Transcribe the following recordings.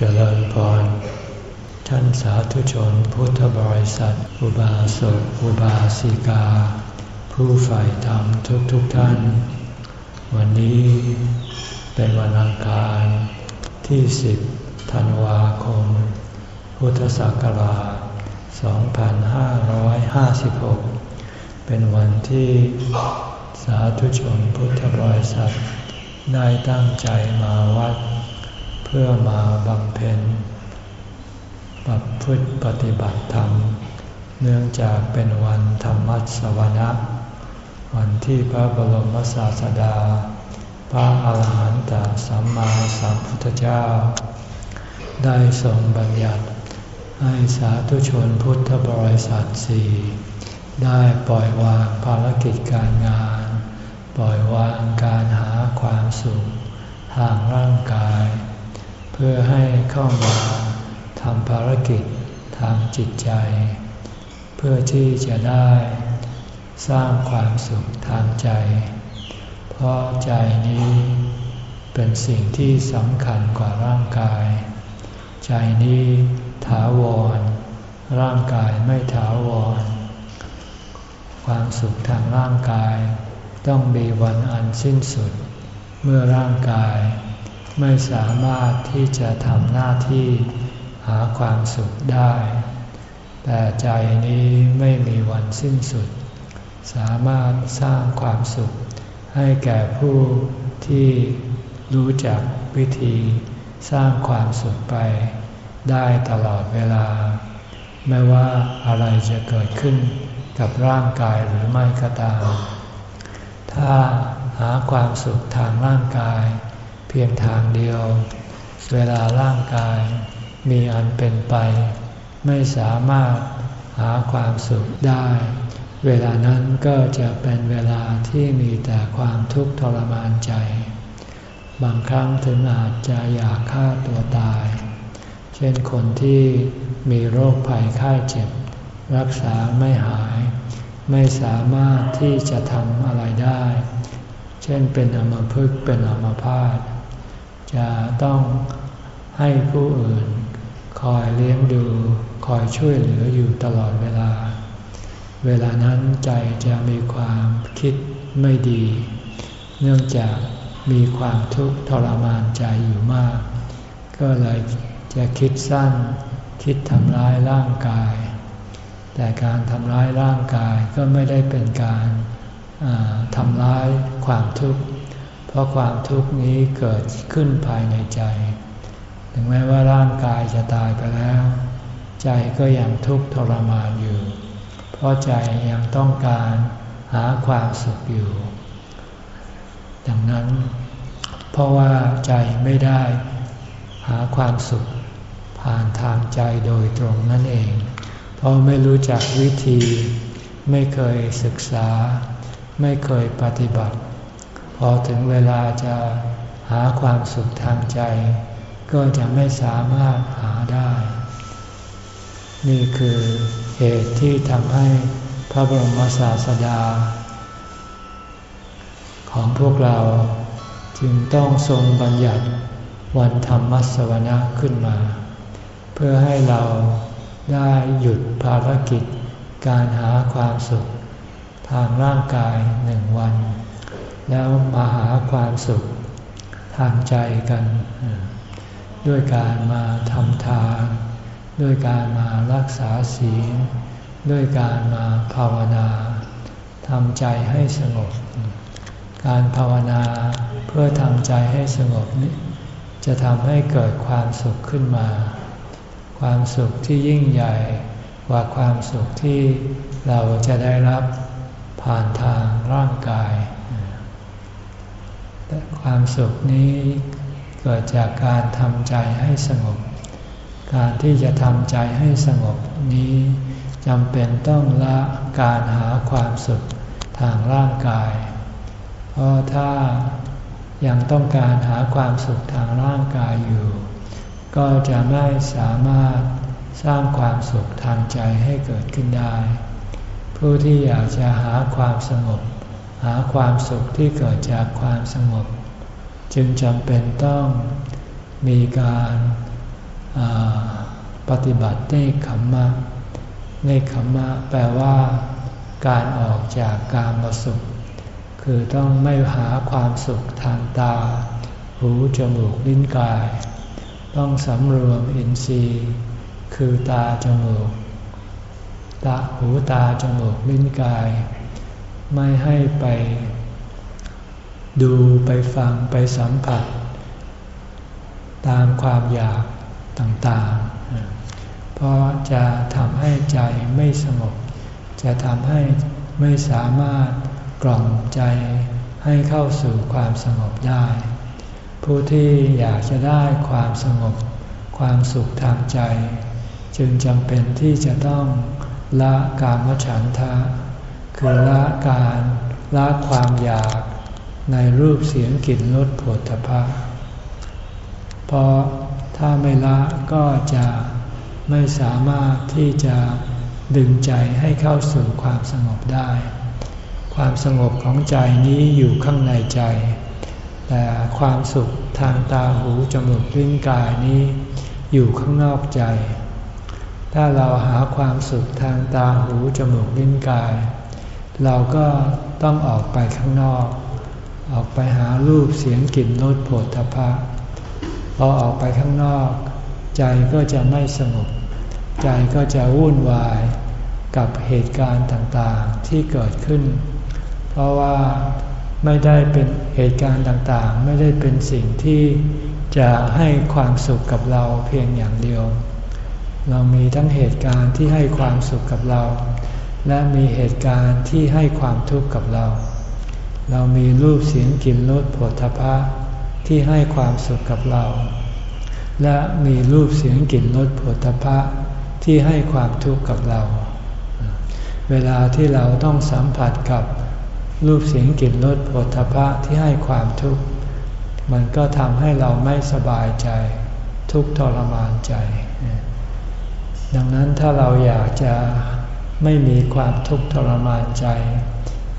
เจริญพร ท่านสาธุชนพุทธบริษัท อุบาสกอุบาสิกา ผู้ใฝ่ธรรมทุกทุกท่าน วันนี้เป็นวันอังคารที่ 10 ธันวาคม พุทธศักราช 2556 เป็นวันที่สาธุชนพุทธบริษัท ได้ตั้งใจมาวัด เพื่อมาบำเพ็ญปรับพฤติปฏิบัติธรรม เนื่องจากเป็นวันธรรมัสวนะวันที่พระบรมศาสดา พระอาหารหันตสัมมาสัมพุทธเจ้า ได้ทรงบัญญัติให้สาธุชนพุทธบริษัทสี่ได้ปล่อยวางภารกิจการงาน ปล่อยวางการหาความสุขทางร่างกาย เพื่อให้เข้ามาทำภารกิจทางจิตใจ เพื่อที่จะได้สร้างความสุขทางใจ เพราะใจนี้เป็นสิ่งที่สำคัญกว่าร่างกาย ใจนี้ถาวร ร่างกายไม่ถาวร ความสุขทางร่างกาย ต้องมีวันอันสิ้นสุด เมื่อร่างกาย ไม่สามารถที่จะทำหน้าที่หาความสุขได้ แต่ใจนี้ไม่มีวันสิ้นสุด สามารถสร้างความสุข ให้แก่ผู้ที่รู้จักวิธีสร้างความสุขไปได้ตลอดเวลา ไม่ว่าอะไรจะเกิดขึ้นกับร่างกายหรือไม่ก็ตาม ถ้าหาความสุขทางร่างกาย พียงทางเดียว เวลาร่างกายมีอันเป็นไป ไม่สามารถหาความสุขได้ เวลานั้นก็จะเป็นเวลาที่มีแต่ความทุกข์ทรมานใจ บางครั้งถึงอาจจะอยากฆ่าตัวตาย เช่นคนที่มีโรคภัยไข้เจ็บ รักษาไม่หาย ไม่สามารถที่จะทำอะไรได้ เช่นเป็นอมพึกเป็นอมพาต จะต้องให้ผู้อื่น คอยเลี้ยงดู คอยช่วยเหลืออยู่ตลอดเวลา เวลานั้นใจจะมีความคิดไม่ดี เนื่องจากมีความทุกข์ทรมานใจอยู่มาก ก็เลยจะคิดสั้น คิดทำร้ายร่างกาย แต่การทำร้ายร่างกายก็ไม่ได้เป็นการทำร้ายความทุกข์ ราะความทุกข์นี้เกิดขึ้นภายในใจ ถึงแม้ว่าร่างกายจะตายไปแล้ว ใจก็ยังทุกข์ทรมานอยู่ เพราะใจยังต้องการหาความสุขอยู่ ดังนั้น เพราะว่าใจไม่ได้หาความสุข ผ่านทางใจโดยตรงนั่นเอง เพราะไม่รู้จักวิธี ไม่เคยศึกษา ไม่เคยปฏิบัติ พอถึงเวลาจะหาความสุขทางใจ ก็จะไม่สามารถหาได้ นี่คือเหตุที่ทำให้พระบรมศาสดา ของพวกเราจึงต้องทรงบัญญัติวันธรรมสวนะขึ้นมา เพื่อให้เราได้หยุดภารกิจการหาความสุข ทางร่างกายหนึ่งวัน แล้วมาหาความสุขทางใจกัน ด้วยการมาทำทาน ด้วยการมารักษาศีล ด้วยการมาภาวนาทำใจให้สงบ การภาวนาเพื่อทำใจให้สงบนี้จะทำให้เกิดความสุขขึ้นมา ความสุขที่ยิ่งใหญ่กว่าความสุขที่เราจะได้รับผ่านทางร่างกาย ความสุขนี้เกิดจากการทำใจให้สงบ การที่จะทำใจให้สงบนี้จำเป็นต้องละการหาความสุขทางร่างกาย เพราะถ้ายังต้องการหาความสุขทางร่างกายอยู่ ก็จะไม่สามารถสร้างความสุขทางใจให้เกิดขึ้นได้ ผู้ที่อยากจะหาความสงบ หาความสุขที่เกิดจากความสงบ จึงจำเป็นต้องมีการปฏิบัติเนคขมมะเนคขมมะแปลว่า การออกจากการมาสุข คือต้องไม่หาความสุขทางตา หูจมูกลิ้นกาย ต้องสำรวมอินทรีย์ คือตาจมูก ตาหูตาจมูกลิ้นกาย ไม่ให้ไปดูไปฟังไปสัมผัส ตามความอยากต่างๆ เพราะจะทำให้ใจไม่สงบ จะทำให้ไม่สามารถกล่อมใจให้เข้าสู่ความสงบได้ ผู้ที่อยากจะได้ความสงบ ความสุขทางใจ จึงจำเป็นที่จะต้องละกามฉันทะ คือละการละความอยากในรูปเสียงกลิ่นรสผลทพะเพราะถ้าไม่ละก็จะไม่สามารถที่จะดึงใจให้เข้าสู่ความสงบได้ ความสงบของใจนี้อยู่ข้างในใจ แต่ความสุขทางตาหูจมูกลิ้นกายนี้อยู่ข้างนอกใจ ถ้าเราหาความสุขทางตาหูจมูกลิ้นกาย เราก็ต้องออกไปข้างนอก ออกไปหารูปเสียงกลิ่นรสโผฏฐพะพอออกไปข้างนอก ใจก็จะไม่สงบใจก็จะวุ่นวายกับเหตุการณ์ต่างๆที่เกิดขึ้น เพราะว่าไม่ได้เป็นเหตุการณ์ต่างๆ ไม่ได้เป็นสิ่งที่จะให้ความสุขกับเราเพียงอย่างเดียว เรามีทั้งเหตุการณ์ที่ให้ความสุขกับเรา และมีเหตุการณ์ที่ให้ความทุกข์กับเรา เรามีรูปเสียงกลิ่นรสผลทพะที่ให้ความสุขกับเรา และมีรูปเสียงกลิ่นรสผลทพะที่ให้ความทุกข์กับเรา เวลาที่เราต้องสัมผัสกับรูปเสียงกลิ่นรสผลทพะที่ให้ความทุกข์ มันก็ทำให้เราไม่สบายใจ ทุกทรมานใจ ดังนั้นถ้าเราอยากจะ ไม่มีความทุกข์ทรมานใจ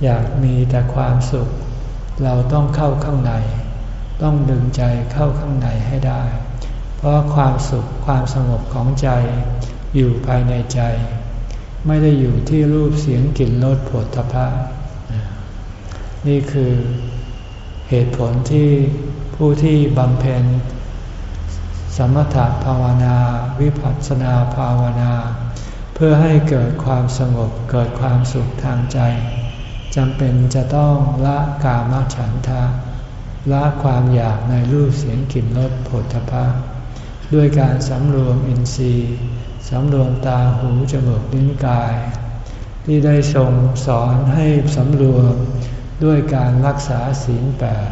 อยากมีแต่ความสุข เราต้องเข้าข้างใน ต้องดึงใจเข้าข้างในให้ได้ เพราะความสุขความสงบของใจ อยู่ภายในใจ ไม่ได้อยู่ที่รูปเสียงกลิ่นรสผลตภะนี่คือเหตุผลที่ผู้ที่บำเพ็ญสมถภาวนา วิปัสสนาภาวนา เพื่อให้เกิดความสงบเกิดความสุขทางใจจำเป็นจะต้องละกามฉันทะ ละความอยากในรูปเสียงกลิ่นรสผลทพะด้วยการสำรวมอินทรีย์สำรวมตาหูจมูกลิ้นกาย ที่ได้ทรงสอนให้สำรวมด้วยการรักษาศีลแปด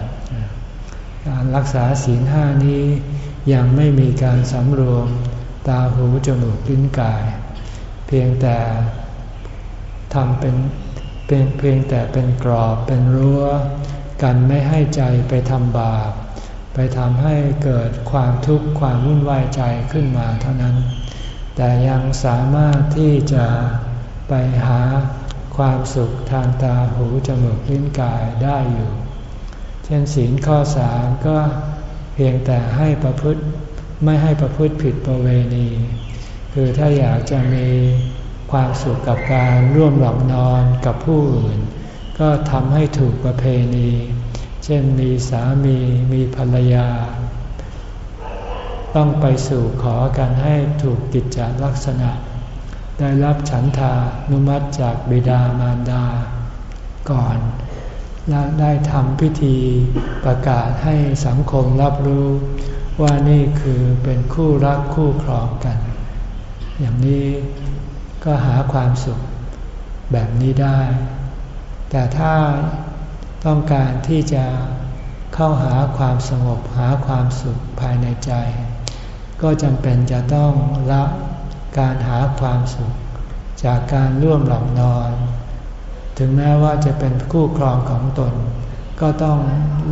การรักษาศีลห้านี้ยังไม่มีการสำรวมตาหูจมูกลิ้นกาย เพียงแต่ทำเป็นเป็นเพียงแต่เป็นกรอบเป็นรั้ว กันไม่ให้ใจไปทำบาป ไปทำให้เกิดความทุกข์ความวุ่นวายใจขึ้นมาเท่านั้น แต่ยังสามารถที่จะไปหาความสุขทางตาหูจมูกลิ้นกายได้อยู่ เช่นศีลข้อสามก็เพียงแต่ให้ประพฤติไม่ให้ประพฤติผิดประเวณี คือถ้าอยากจะมีความสุขกับการร่วมหลับนอนกับผู้อื่น ก็ทำให้ถูกประเพณี เช่นมีสามีมีภรรยา ต้องไปสู่ขอกันให้ถูกกิจจลักษณะ ได้รับฉันทานุมัติจากบิดามารดา ก่อน และได้ทำพิธีประกาศให้สังคมรับรู้ว่านี่คือเป็นคู่รักคู่ครองกัน อย่างนี้ก็หาความสุขแบบนี้ได้ แต่ถ้าต้องการที่จะเข้าหาความสงบหาความสุขภายในใจ ก็จำเป็นจะต้องละการหาความสุข จากการร่วมหลับนอน ถึงแม้ว่าจะเป็นคู่ครองของตน ก็ต้อง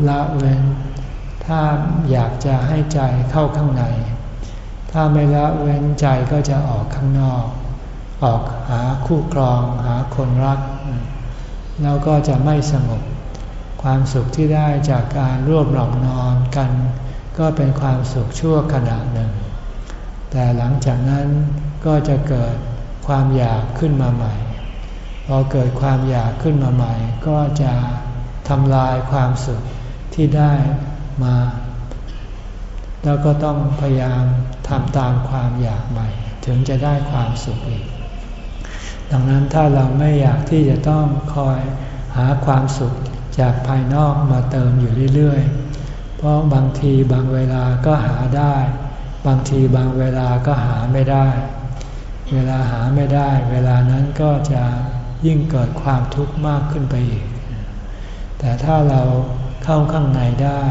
ละเว้น ถ้าอยากจะให้ใจเข้าข้างใน ถ้าไม่ละเว้นใจก็จะออกข้างนอก ออกหาคู่ครองหาคนรัก แล้วก็จะไม่สงบ ความสุขที่ได้จากการร่วมหลับนอนกัน ก็เป็นความสุขชั่วขณะหนึ่ง แต่หลังจากนั้นก็จะเกิดความอยากขึ้นมาใหม่ พอเกิดความอยากขึ้นมาใหม่ ก็จะทำลายความสุขที่ได้มา แล้วก็ต้องพยายามทำตามความอยากใหม่ ถึงจะได้ความสุขอีก ดังนั้นถ้าเราไม่อยากที่จะต้องคอยหาความสุขจากภายนอกมาเติมอยู่เรื่อยๆ เพราะบางทีบางเวลาก็หาได้ บางทีบางเวลาก็หาไม่ได้ เวลาหาไม่ได้ เวลานั้นก็จะยิ่งเกิดความทุกข์มากขึ้นไปอีก แต่ถ้าเราเข้าข้างในได้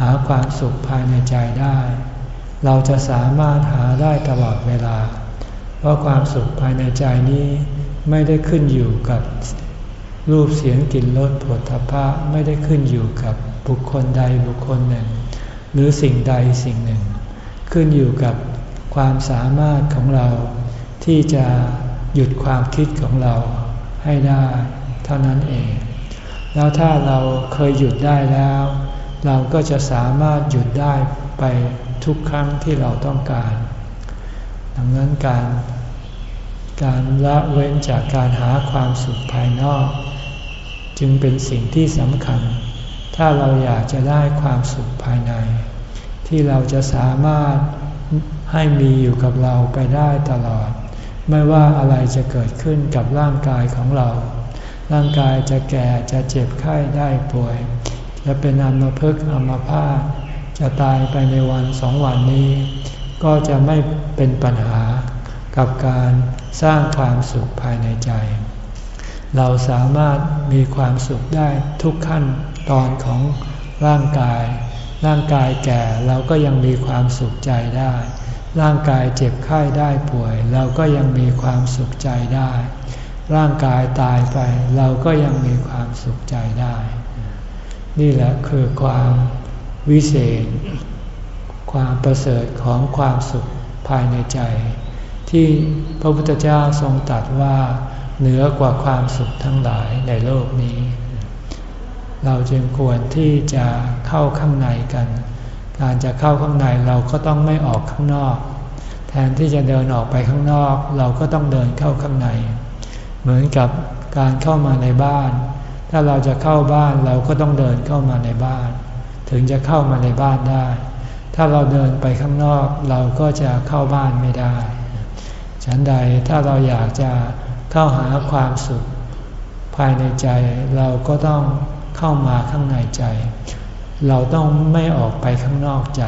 หาความสุขภายในใจได้ เราจะสามารถหาได้ตลอดเวลา เพราะความสุขภายในใจนี้ไม่ได้ขึ้นอยู่กับรูปเสียงกลิ่นรสผลทพะไม่ได้ขึ้นอยู่กับบุคคลใดบุคคลหนึ่ง หรือสิ่งใดสิ่งหนึ่ง ขึ้นอยู่กับความสามารถของเรา ที่จะหยุดความคิดของเราให้ได้ เท่านั้นเอง แล้วถ้าเราเคยหยุดได้แล้ว เราก็จะสามารถหยุดได้ไปทุกครั้งที่เราต้องการ ดังนั้นการการละเว้นจากการหาความสุขภายนอก จึงเป็นสิ่งที่สำคัญ ถ้าเราอยากจะได้ความสุขภายใน ที่เราจะสามารถให้มีอยู่กับเราไปได้ตลอด ไม่ว่าอะไรจะเกิดขึ้นกับร่างกายของเรา ร่างกายจะแก่จะเจ็บไข้ได้ป่วย จะเป็นอัมพฤกษ์อัมพาตจะตายไปในวันสองวันนี้ ก็จะไม่เป็นปัญหากับการสร้างความสุขภายในใจ เราสามารถมีความสุขได้ทุกขั้นตอนของร่างกาย ร่างกายแก่เราก็ยังมีความสุขใจได้ ร่างกายเจ็บไข้ได้ป่วย เราก็ยังมีความสุขใจได้ ร่างกายตายไปเราก็ยังมีความสุขใจได้ นี่แหละคือความวิเศษ ความประเสริฐของความสุขภายในใจ ที่พระพุทธเจ้าทรงตรัสว่าเหนือกว่าความสุขทั้งหลายในโลกนี้ เราจึงควรที่จะเข้าข้างในกัน การจะเข้าข้างในเราก็ต้องไม่ออกข้างนอก แทนที่จะเดินออกไปข้างนอก เราก็ต้องเดินเข้าข้างใน เหมือนกับการเข้ามาในบ้าน ถ้าเราจะเข้าบ้านเราก็ต้องเดินเข้ามาในบ้าน ถึงจะเข้ามาในบ้านได้ ถ้าเราเดินไปข้างนอกเราก็จะเข้าบ้านไม่ได้ ฉันใดถ้าเราอยากจะเข้าหาความสุขภายในใจเราก็ต้องเข้ามาข้างในใจ เราต้องไม่ออกไปข้างนอกใจ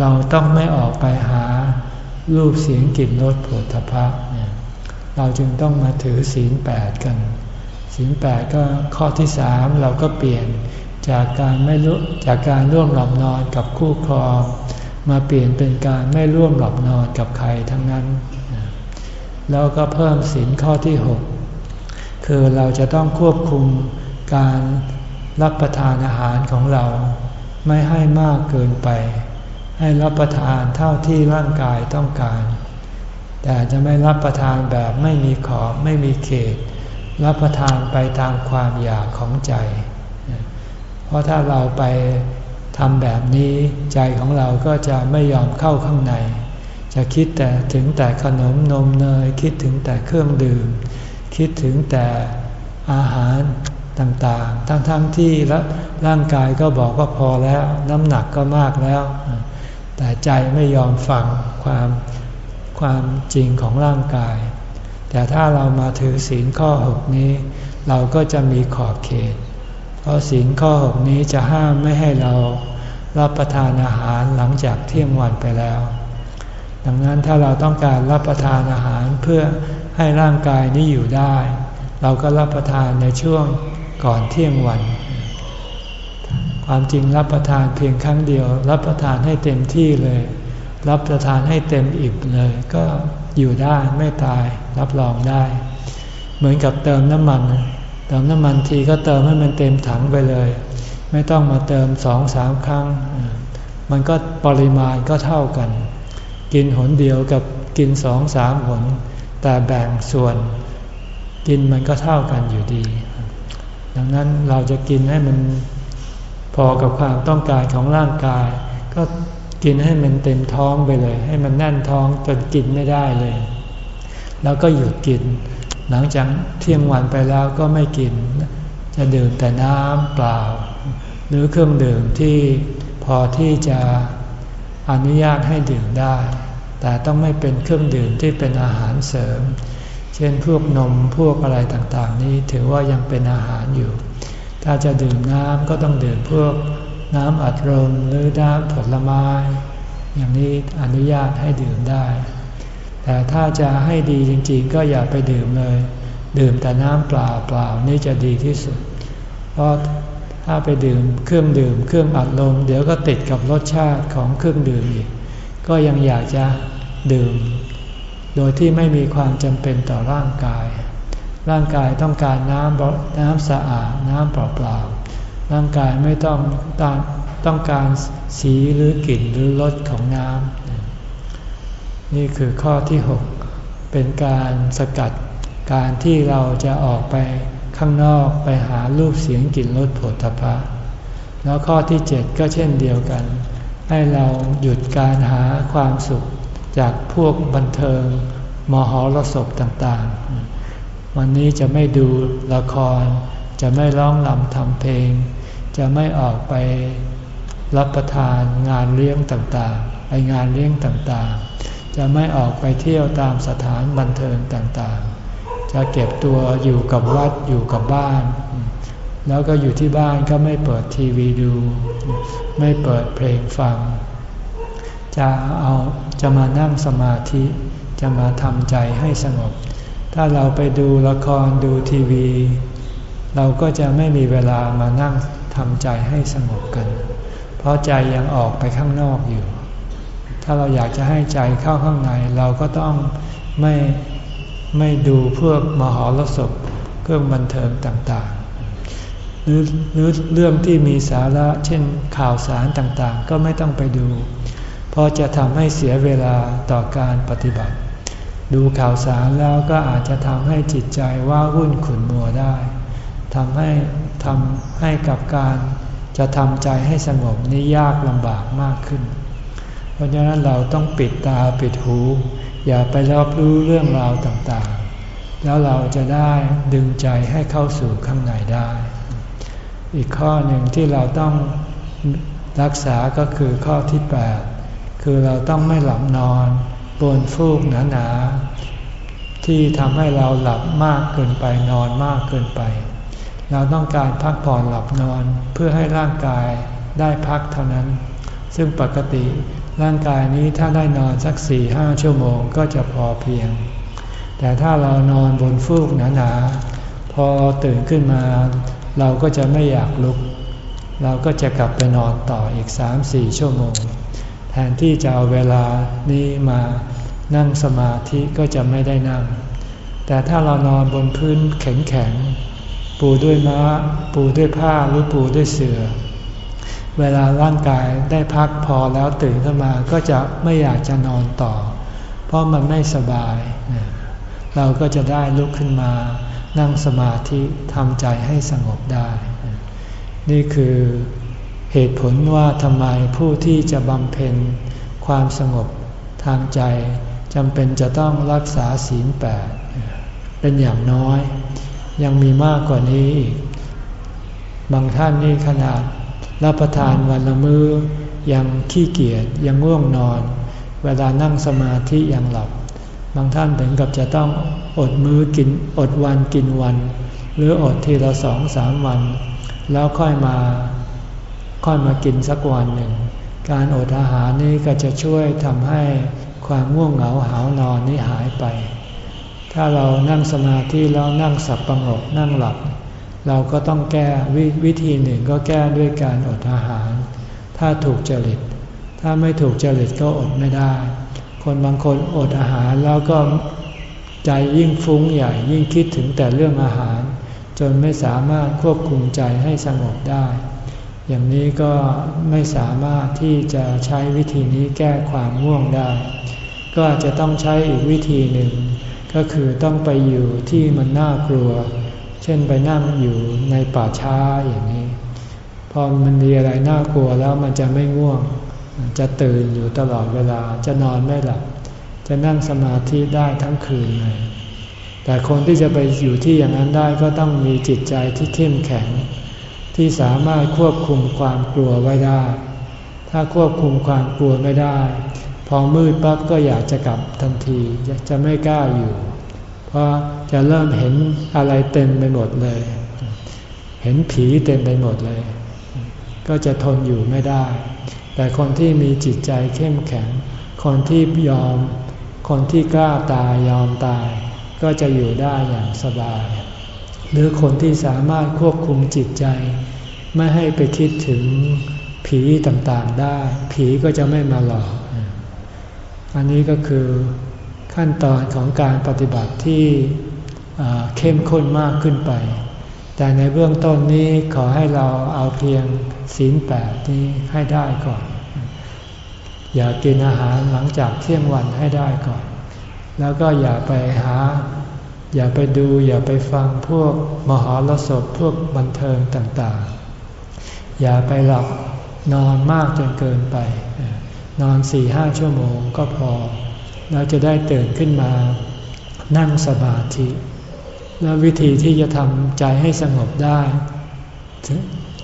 เราต้องไม่ออกไปหารูปเสียงกลิ่นรสผลทพะเนี่ยเราจึงต้องมาถือศีลแปดกัน ศีลแปดก็ข้อที่สามเราก็เปลี่ยนจากการไม่รู้จากการร่วมหลับนอนกับคู่ครอง มาเปลี่ยนเป็นการไม่ร่วมหลับนอนกับใครทั้งนั้น แล้วก็เพิ่มศีลข้อที่หกคือเราจะต้องควบคุมการรับประทานอาหารของเรา ไม่ให้มากเกินไป ให้รับประทานเท่าที่ร่างกายต้องการ แต่จะไม่รับประทานแบบไม่มีขอบไม่มีเขต รับประทานไปตามความอยากของใจ เพราะถ้าเราไปทำแบบนี้ใจของเราก็จะไม่ยอมเข้าข้างใน จะคิดแต่ถึงแต่ขนมนมเนย คิดถึงแต่เครื่องดื่ม คิดถึงแต่อาหารต่างๆ ทั้งๆทที่ร่างกายก็บอกว่าพอแล้ว น้ำหนักก็มากแล้ว แต่ใจไม่ยอมฟังความความจริงของร่างกาย แต่ถ้าเรามาถือศีลข้อหกนี้ เราก็จะมีขอบเขต เพราะศีลข้อหกนี้จะห้ามไม่ให้เรารับประทานอาหารหลังจากเที่ยงวันไปแล้ว ดังนั้นถ้าเราต้องการรับประทานอาหารเพื่อให้ร่างกายนี้อยู่ได้ เราก็รับประทานในช่วงก่อนเที่ยงวัน ความจริงรับประทานเพียงครั้งเดียว รับประทานให้เต็มที่เลย รับประทานให้เต็มอิ่มเลยก็ อยู่ได้ไม่ตายรับรองได้ เหมือนกับเติมน้ำมัน เติมน้ำมันทีก็เติมให้มันเต็มถังไปเลย ไม่ต้องมาเติมสองสามครั้ง มันก็ปริมาณก็เท่ากัน กินหนเดียวกับกินสองสามหน แต่แบ่งส่วน กินมันก็เท่ากันอยู่ดี ดังนั้นเราจะกินให้มันพอกับความต้องการของร่างกาย ก็ กินให้มันเต็มท้องไปเลย ให้มันแน่นท้องจนกินไม่ได้เลย แล้วก็หยุดกิน หลังจากเที่ยงวันไปแล้วก็ไม่กิน จะดื่มแต่น้ำเปล่า หรือเครื่องดื่มที่พอที่จะอนุญาตให้ดื่มได้ แต่ต้องไม่เป็นเครื่องดื่มที่เป็นอาหารเสริม เช่นพวกนมพวกอะไรต่างๆ นี้ถือว่ายังเป็นอาหารอยู่ ถ้าจะดื่มน้ำก็ต้องดื่มพวก น้ำอัดลมหรือน้ำผลไม้ อย่างนี้อนุญาตให้ดื่มได้ แต่ถ้าจะให้ดีจริงๆ ก็อย่าไปดื่มเลย ดื่มแต่น้ำเปล่าเปล่านี่จะดีที่สุด เพราะถ้าไปดื่มเครื่องดื่ม เครื่องอัดลม เดี๋ยวก็ติดกับรสชาติของเครื่องดื่มอีก ก็ยังอยากจะดื่ม โดยที่ไม่มีความจำเป็นต่อร่างกาย ร่างกายต้องการน้ำน้ำสะอาดน้ำเปล่าๆ ร่างกายไม่ต้องต้องต้องการสีหรือกลิ่นหรือรสของน้ำนี่คือข้อที่ 6 เป็นการสกัดการที่เราจะออกไปข้างนอกไปหารูปเสียงกลิ่นรสผลทพะแล้วข้อที่ 7 ก็เช่นเดียวกัน ให้เราหยุดการหาความสุขจากพวกบันเทิง มหรสพต่างๆ วันนี้จะไม่ดูละคร จะไม่ร้องลำทำเพลง จะไม่ออกไปรับประทานงานเลี้ยงต่างๆ ไปงานเลี้ยงต่างๆ จะไม่ออกไปเที่ยวตามสถานบันเทิงต่างๆ จะเก็บตัวอยู่กับวัดอยู่กับบ้าน แล้วก็อยู่ที่บ้านก็ไม่เปิดทีวีดู ไม่เปิดเพลงฟัง จะเอาจะมานั่งสมาธิ จะมาทำใจให้สงบ ถ้าเราไปดูละครดูทีวี เราก็จะไม่มีเวลามานั่งทำใจให้สงบกัน เพราะใจยังออกไปข้างนอกอยู่ ถ้าเราอยากจะให้ใจเข้าข้างในเราก็ต้องไม่ไม่ดูพวกมหรสพเครื่องบันเทิงต่างๆหรือหรือเรื่องที่มีสาระเช่นข่าวสารต่างๆ ก็ไม่ต้องไปดู เพราะจะทำให้เสียเวลาต่อการปฏิบัติ ดูข่าวสารแล้วก็อาจจะทำให้จิตใจว่าวุ่นขุนมัวได้ ทำให้ทำให้กับการจะทำใจให้สงบนี่ยากลำบากมากขึ้น เพราะฉะนั้นเราต้องปิดตาปิดหู อย่าไปรับรู้เรื่องราวต่างๆ แล้วเราจะได้ดึงใจให้เข้าสู่ข้างในได้ อีกข้อหนึ่งที่เราต้องรักษาก็คือข้อที่ 8 คือเราต้องไม่หลับนอนบนฟูกหนาๆที่ทำให้เราหลับมากเกินไปนอนมากเกินไป เราต้องการพักผ่อนหลับนอนเพื่อให้ร่างกายได้พักเท่านั้น ซึ่งปกติร่างกายนี้ถ้าได้นอนสักสี่ห้าชั่วโมงก็จะพอเพียง แต่ถ้าเรานอนบนฟูกหนาๆพอตื่นขึ้นมา เราก็จะไม่อยากลุก เราก็จะกลับไปนอนต่ออีกสามสี่ชั่วโมง แทนที่จะเอาเวลานี้มานั่งสมาธิก็จะไม่ได้นั่ง แต่ถ้าเรานอนบนพื้นแข็ง ปูด้วยม้า ปูด้วยผ้าหรือปูด้วยเสือ่อ เวลาร่างกายได้พักพอแล้วตื่นขึ้นมาก็จะไม่อยากจะนอนต่อ เพราะมันไม่สบาย เราก็จะได้ลุกขึ้นมา นั่งสมาธิทำใจให้สงบได้ นี่คือเหตุผลว่าทำไมผู้ที่จะบำเพ็ญความสงบทางใจจำเป็นจะต้องรักษาศีลแปดเป็นอย่างน้อย ยังมีมากกว่านี้อีก บางท่านนี่ขนาดรับประทานวันละมือ้อยังขี้เกียจยังง่วงนอน เวลานั่งสมาธิยังหลับ บางท่านถึงกับจะต้องอดมื้อกินอดวันกินวัน หรืออดทีละสองสามวัน แล้วค่อยมาค่อยมากินสักวันหนึ่ง การอดอาหารนี้ก็จะช่วยทำให้ความง่วงเหงาหานอนนี้หายไป ถ้าเรานั่งสมาธิแล้วนั่งสับประงกนั่งหลับ เราก็ต้องแก้ววิธีหนึ่งก็แก้ด้วยการอดอาหาร ถ้าถูกจริต ถ้าไม่ถูกจริตก็อดไม่ได้ คนบางคนอดอาหารแล้วก็ใจยิ่งฟุ้งใหญ่ยิ่งคิดถึงแต่เรื่องอาหาร จนไม่สามารถควบคุมใจให้สงบได้ อย่างนี้ก็ไม่สามารถที่จะใช้วิธีนี้แก้ความง่วงได้ ก็จะต้องใช้อีกวิธีหนึ่ง ก็คือต้องไปอยู่ที่มันน่ากลัว เช่นไปนั่งอยู่ในป่าช้าอย่างนี้ พอมันมีอะไรน่ากลัวแล้วมันจะไม่ง่วง จะตื่นอยู่ตลอดเวลา จะนอนไม่หลับ จะนั่งสมาธิได้ทั้งคืนเลย แต่คนที่จะไปอยู่ที่อย่างนั้นได้ก็ต้องมีจิตใจที่เข้มแข็ง ที่สามารถควบคุมความกลัวไว้ได้ ถ้าควบคุมความกลัวไม่ได้ พอมืดปั๊บก็อยากจะกลับทันทีจะไม่กล้าอยู่ เพราะจะเริ่มเห็นอะไรเต็มไปหมดเลย เห็นผีเต็มไปหมดเลย ก็จะทนอยู่ไม่ได้ แต่คนที่มีจิตใจเข้มแข็ง คนที่ยอม คนที่กล้าตายยอมตาย ก็จะอยู่ได้อย่างสบาย หรือคนที่สามารถควบคุมจิตใจ ไม่ให้ไปคิดถึงผีต่างๆได้ ผีก็จะไม่มาหลอก อันนี้ก็คือขั้นตอนของการปฏิบัติที่เข้มข้นมากขึ้นไป แต่ในเบื้องต้นนี้ขอให้เราเอาเพียงศีลแปดนี้ให้ได้ก่อน อย่ากินอาหารหลังจากเที่ยงวันให้ได้ก่อน แล้วก็อย่าไปหา อย่าไปดูอย่าไปฟังพวกมหรสพพวกบันเทิงต่างๆ อย่าไปหลับนอนมากจนเกินไป นอนสี่ห้าชั่วโมงก็พอ เราจะได้ตื่นขึ้นมา นั่งสมาธิ แล้ววิธีที่จะทำใจให้สงบได้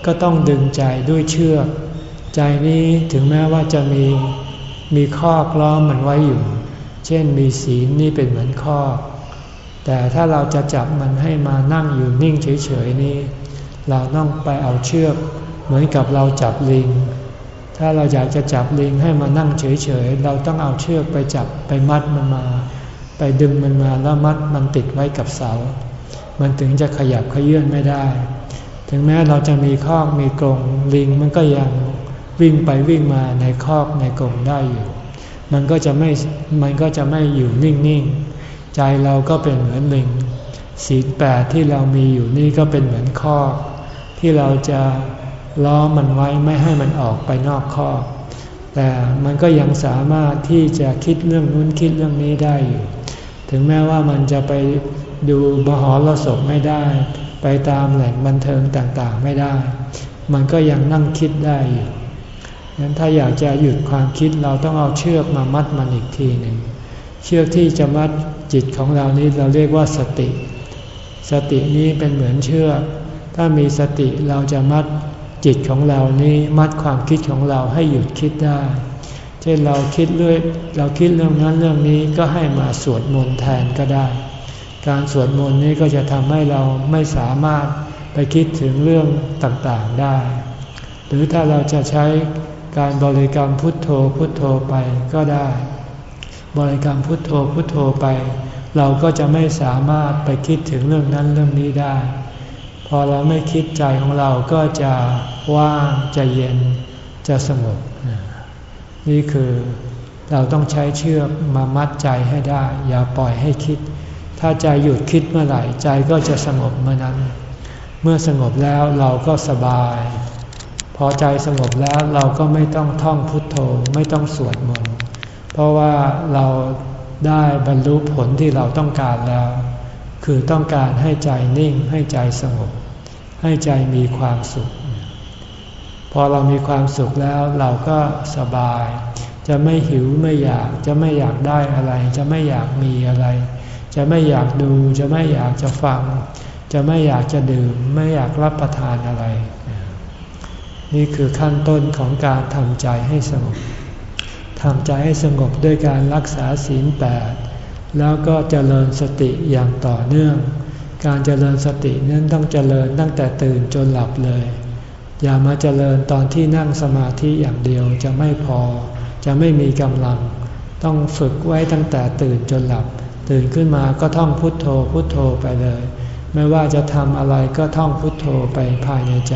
ก็ต้องดึงใจด้วยเชือก ใจนี้ถึงแม้ว่าจะมีมีข้อคล้องมันไว้อยู่ เช่นมีศีลนี่เป็นเหมือนข้อ แต่ถ้าเราจะจับมันให้มานั่งอยู่นิ่งเฉยๆนี่เราต้องไปเอาเชือก เหมือนกับเราจับลิง ถ้าเราอยากจะจับลิงให้มานั่งเฉยๆ เราต้องเอาเชือกไปจับไปมัดมันมา ไปดึงมันมาแล้วมัดมันติดไว้กับเสา มันถึงจะขยับขยื่นไม่ได้ ถึงแม้เราจะมีคอกมีกรงลิงมันก็ยังวิ่งไปวิ่งมาในคอกในกรงได้อยู่ มันก็จะไม่ มันก็จะไม่อยู่นิ่งๆ ใจเราก็เป็นเหมือนลิง ศีลแปดที่เรามีอยู่นี่ก็เป็นเหมือนข้อที่เราจะ ล้อมันไว้ไม่ให้มันออกไปนอกข้อ แต่มันก็ยังสามารถที่จะคิดเรื่องนู้นคิดเรื่องนี้ได้อยู่ ถึงแม้ว่ามันจะไปดูมหรสพไม่ได้ ไปตามแหล่งบันเทิงต่างๆไม่ได้ มันก็ยังนั่งคิดได้อยู่นั้นถ้าอยากจะหยุดความคิดเราต้องเอาเชือกมามัดมันอีกทีหนึ่งเชือกที่จะมัดจิตของเรานี้เราเรียกว่าสติ สตินี้เป็นเหมือนเชือก ถ้ามีสติเราจะมัด จิตของเรานี้มัดความคิดของเราให้หยุดคิดได้ เช่นเราคิดเรื่อยเราคิดเรื่องนั้นเรื่องนี้ก็ให้มาสวดมนต์แทนก็ได้ การสวดมนต์นี้ก็จะทำให้เราไม่สามารถไปคิดถึงเรื่องต่างๆได้ หรือถ้าเราจะใช้การบริกรรมพุทโธพุทโธไปก็ได้ บริกรรมพุทโธพุทโธไป เราก็จะไม่สามารถไปคิดถึงเรื่องนั้นเรื่องนี้ได้ พอเราไม่คิดใจของเราก็จะว่างจะเย็นจะสงบนี่คือเราต้องใช้เชือกมามัดใจให้ได้ อย่าปล่อยให้คิด ถ้าใจหยุดคิดเมื่อไหร่ใจก็จะสงบเมื่อนั้น เมื่อสงบแล้วเราก็สบาย พอใจสงบแล้วเราก็ไม่ต้องท่องพุทโธไม่ต้องสวดมนต์เพราะว่าเราได้บรรลุผลที่เราต้องการแล้ว คือต้องการให้ใจนิ่งให้ใจสงบ ให้ใจมีความสุข พอเรามีความสุขแล้วเราก็สบาย จะไม่หิวไม่อยากจะไม่อยากได้อะไร จะไม่อยากมีอะไร จะไม่อยากดูจะไม่อยากจะฟัง จะไม่อยากจะดื่ม ไม่อยากรับประทานอะไร นี่คือขั้นต้นของการทำใจให้สงบทำใจให้สงบด้วยการรักษาศีลแปดแล้วก็เจริญสติอย่างต่อเนื่อง การเจริญสตินั้นต้องเจริญตั้งแต่ตื่นจนหลับเลย อย่ามาเจริญตอนที่นั่งสมาธิอย่างเดียวจะไม่พอ จะไม่มีกำลัง ต้องฝึกไว้ตั้งแต่ตื่นจนหลับ ตื่นขึ้นมาก็ท่องพุทโธพุทโธไปเลย ไม่ว่าจะทำอะไรก็ท่องพุทโธไปภายในใจ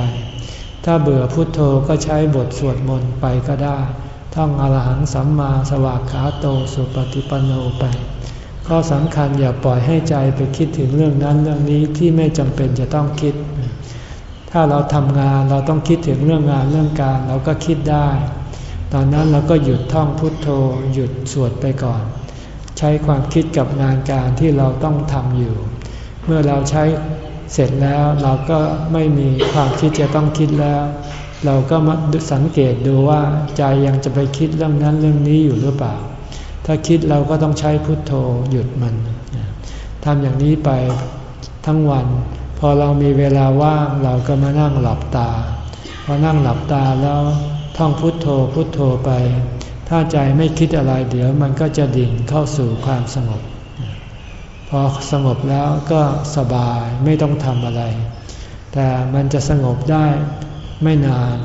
ถ้าเบื่อพุทโธก็ใช้บทสวดมนต์ไปก็ได้ ท่องอรหังสัมมาสวากขาโตสุปฏิปันโนไป ข้อสำคัญอย่าปล่อยให้ใจไปคิดถึงเรื่องนั้นเรื่องนี้ที่ไม่จำเป็นจะต้องคิด ถ้าเราทำงานเราต้องคิดถึงเรื่องงานเรื่องการเราก็คิดได้ ตอนนั้นเราก็หยุดท่องพุทโธ หยุดสวดไปก่อน ใช้ความคิดกับงานการที่เราต้องทำอยู่ เมื่อเราใช้เสร็จแล้วเราก็ไม่มีความคิดจะต้องคิดแล้ว เราก็มาสังเกตดูว่าใจยังจะไปคิดเรื่องนั้นเรื่องนี้อยู่หรือเปล่า ถ้าคิดเราก็ต้องใช้พุทโธหยุดมันทำอย่างนี้ไปทั้งวัน พอเรามีเวลาว่างเราก็มานั่งหลับตา พอนั่งหลับตาแล้วท่องพุทโธพุทโธไป ถ้าใจไม่คิดอะไรเดี๋ยวมันก็จะดิ่งเข้าสู่ความสงบ พอสงบแล้วก็สบายไม่ต้องทำอะไร แต่มันจะสงบได้ไม่นาน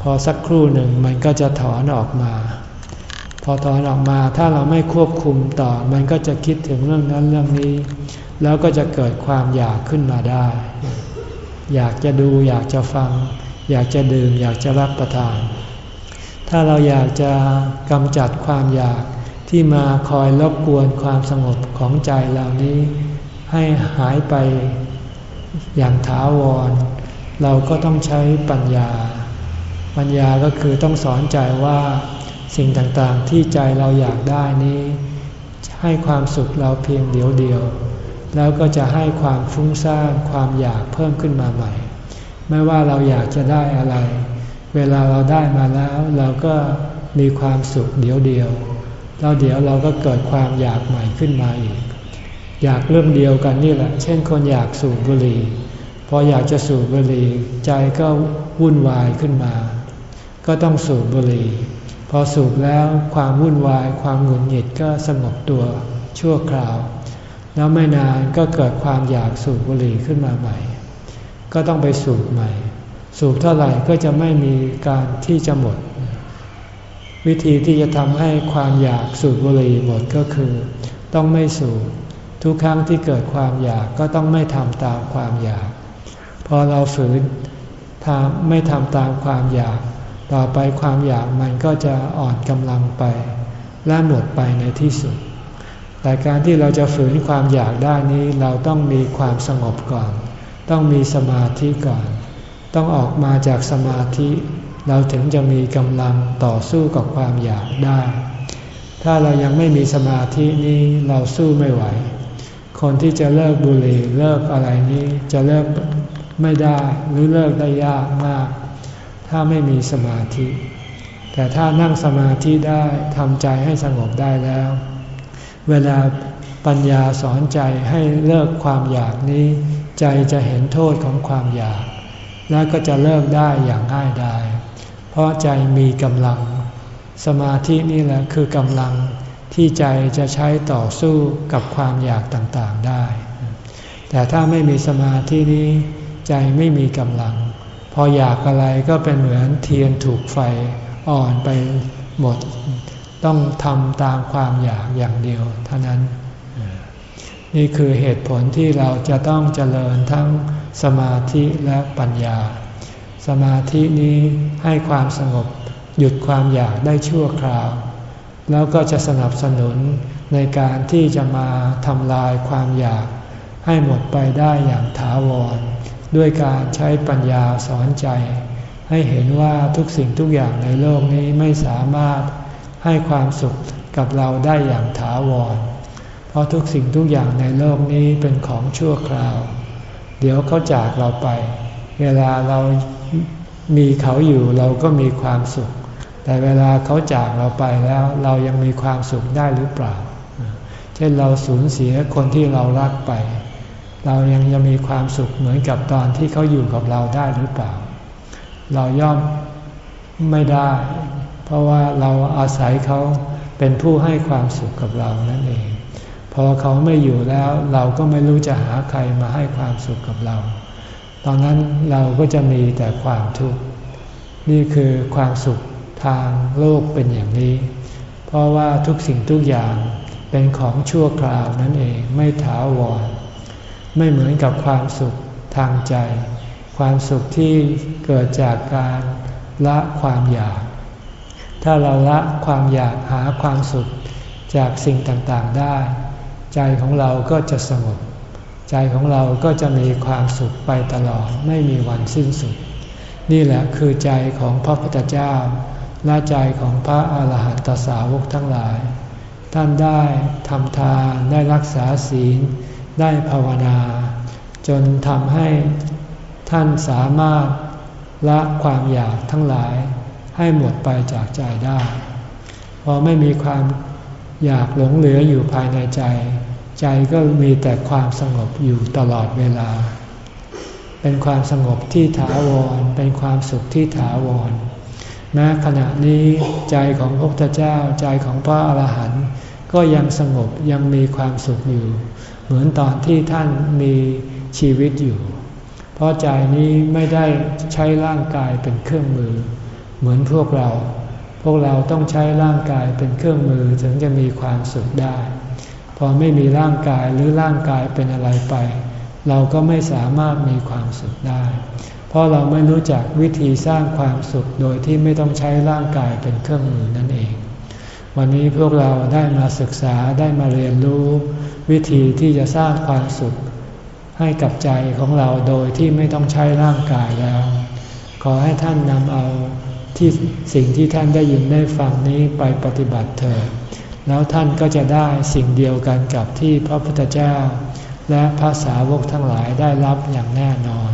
พอสักครู่หนึ่งมันก็จะถอนออกมา พอถอนออกมาถ้าเราไม่ควบคุมต่อ มันก็จะคิดถึงเรื่องนั้นเรื่องนี้ แล้วก็จะเกิดความอยากขึ้นมาได้ อยากจะดูอยากจะฟัง อยากจะดื่ม อยากจะรับประทาน ถ้าเราอยากจะกำจัดความอยากที่มาคอยรบกวนความสงบของใจเหล่านี้ ให้หายไปอย่างถาวร เราก็ต้องใช้ปัญญา ปัญญาก็คือต้องสอนใจว่า สิ่งต่างๆที่ใจเราอยากได้นี้ ให้ความสุขเราเพียงเดียวเดียว แล้วก็จะให้ความฟุ้งซ่านความอยากเพิ่มขึ้นมาใหม่ ไม่ว่าเราอยากจะได้อะไร เวลาเราได้มาแล้วเราก็มีความสุขเดียวเดียวแล้วเดี๋ยวเราก็เกิดความอยากใหม่ขึ้นมาอีก อยากเรื่องเดียวกันนี่แหละ เช่นคนอยากสูบบุหรี่พออยากจะสูบบุหรี่ใจก็วุ่นวายขึ้นมา ก็ต้องสูบบุหรี่ พอสูบแล้วความวุ่นวายความหงุดหงิดก็สงบตัวชั่วคราว แล้วไม่นานก็เกิดความอยากสูบบุหรี่ขึ้นมาใหม่ ก็ต้องไปสูบใหม่ สูบเท่าไหร่ก็จะไม่มีการที่จะหมด วิธีที่จะทำให้ความอยากสูบบุหรี่หมดก็คือ ต้องไม่สูบทุกครั้งที่เกิดความอยากก็ต้องไม่ทำตามความอยาก พอเราฝืนทำไม่ทำตามความอยาก ต่อไปความอยากมันก็จะอ่อนกำลังไป และหมดไปในที่สุด แต่การที่เราจะฝืนความอยากได้นี้เราต้องมีความสงบก่อน ต้องมีสมาธิก่อน ต้องออกมาจากสมาธิ เราถึงจะมีกำลังต่อสู้กับความอยากได้ ถ้าเรายังไม่มีสมาธินี้เราสู้ไม่ไหว คนที่จะเลิกบุหรี่เลิกอะไรนี้จะเลิกไม่ได้หรือเลิกได้ยากมาก ถ้าไม่มีสมาธิ แต่ถ้านั่งสมาธิได้ทำใจให้สงบได้แล้ว เวลาปัญญาสอนใจให้เลิกความอยากนี้ ใจจะเห็นโทษของความอยาก แล้วก็จะเลิกได้อย่างง่ายดายเพราะใจมีกำลัง สมาธินี่แหละคือกำลังที่ใจจะใช้ต่อสู้กับความอยากต่างๆได้ แต่ถ้าไม่มีสมาธินี้ ใจไม่มีกำลัง พออยากอะไรก็เป็นเหมือนเทียนถูกไฟอ่อนไปหมด ต้องทำตามความอยากอย่างเดียวเท่านั้น นี่คือเหตุผลที่เราจะต้องเจริญทั้งสมาธิและปัญญา สมาธินี้ให้ความสงบหยุดความอยากได้ชั่วคราว แล้วก็จะสนับสนุนในการที่จะมาทำลายความอยากให้หมดไปได้อย่างถาวร ด้วยการใช้ปัญญาสอนใจ ให้เห็นว่าทุกสิ่งทุกอย่างในโลกนี้ไม่สามารถให้ความสุขกับเราได้อย่างถาวร เพราะทุกสิ่งทุกอย่างในโลกนี้เป็นของชั่วคราว เดี๋ยวเขาจากเราไป เวลาเรามีเขาอยู่เราก็มีความสุข แต่เวลาเขาจากเราไปแล้ว เรายังมีความสุขได้หรือเปล่า เช่นเราสูญเสียคนที่เรารักไป เรายังจะมีความสุขเหมือนกับตอนที่เขาอยู่กับเราได้หรือเปล่า เราย่อมไม่ได้ เพราะว่าเราอาศัยเขาเป็นผู้ให้ความสุขกับเรานั่นเอง พอเขาไม่อยู่แล้วเราก็ไม่รู้จะหาใครมาให้ความสุขกับเรา ตอนนั้นเราก็จะมีแต่ความทุกข์ นี่คือความสุขทางโลกเป็นอย่างนี้ เพราะว่าทุกสิ่งทุกอย่างเป็นของชั่วคราวนั่นเองไม่ถาวร ไม่เหมือนกับความสุขทางใจ ความสุขที่เกิดจากการละความอยาก ถ้าเราละความอยากหาความสุขจากสิ่งต่างๆได้ ใจของเราก็จะสงบใจของเราก็จะมีความสุขไปตลอดไม่มีวันสิ้นสุด นี่แหละคือใจของพระพุทธเจ้า และใจของพระอาหารหันตสาวกทั้งหลาย ท่านได้ทำทานได้รักษาศีล ได้ภาวนา จนทำให้ท่านสามารถละความอยากทั้งหลายให้หมดไปจากใจได้ พอไม่มีความอยากหลงเหลืออยู่ภายในใจ ใจก็มีแต่ความสงบอยู่ตลอดเวลา เป็นความสงบที่ถาวร เป็นความสุขที่ถาวร แม้ขณะนี้ใจของพระพุทธเจ้าใจของพระอรหันต์ก็ยังสงบยังมีความสุขอยู่ เหมือนตอนที่ท่านมีชีวิตอยู่ เพราะใจนี้ไม่ได้ใช้ร่างกายเป็นเครื่องมือ เหมือนพวกเรา พวกเราต้องใช้ร่างกายเป็นเครื่องมือถึงจะมีความสุขได้ พอไม่มีร่างกายหรือร่างกายเป็นอะไรไป เราก็ไม่สามารถมีความสุขได้ เพราะเราไม่รู้จักวิธีสร้างความสุขโดยที่ไม่ต้องใช้ร่างกายเป็นเครื่องมือนั่นเอง วันนี้พวกเราได้มาศึกษาได้มาเรียนรู้ วิธีที่จะสร้างความสุข ให้กับใจของเราโดยที่ไม่ต้องใช้ร่างกายแล้ว ขอให้ท่านนำเอาที่สิ่งที่ท่านได้ยินได้ฟังนี้ไปปฏิบัติเถิดแล้วท่านก็จะได้สิ่งเดียวกันกับที่พระพุทธเจ้า และพระสาวกทั้งหลายได้รับอย่างแน่นอน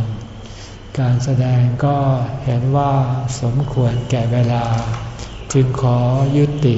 การแสดงก็เห็นว่าสมควรแก่เวลา จึงขอยุติ